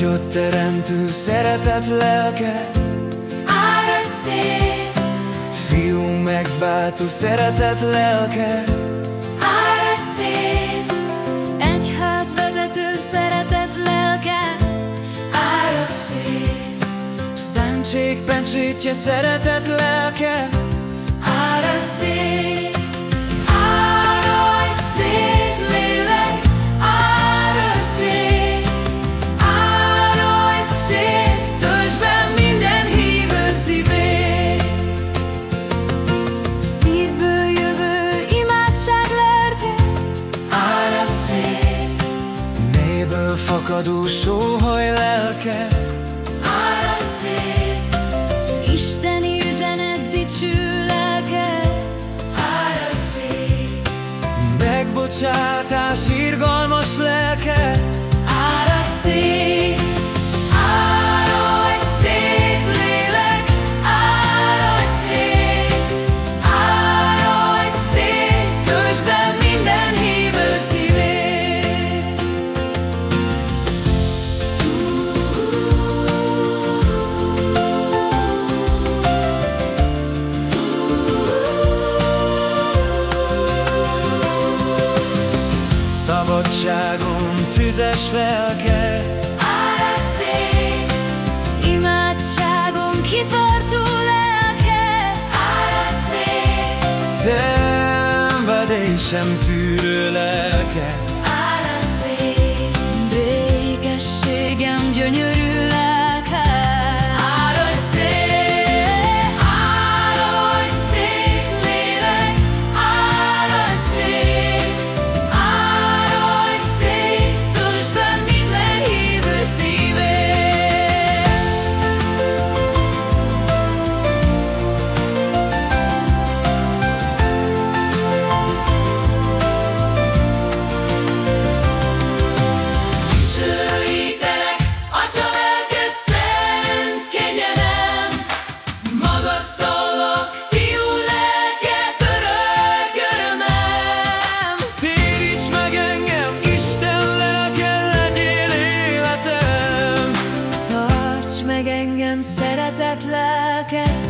Teremtő szeretet lelke. Áradj szét, Fiú megváltó szeretet lelke. Áradj szét! Egyház vezető szeretet lelke. Áradj szét, Szentség pencsétje szeretet lelke. Áradj szét Fakadó sóhaj lelke. Áradj szét Isteni üzenet dicső lelke. Áradj szét Megbocsátás irgalmas lelke Szabadságom tüzes lelke Áradj szét, imádságom kitartó lelke, áradj szét, Szenvedésem tűrő lelke áradj szét, békességem gyönyörű szeretlek -e?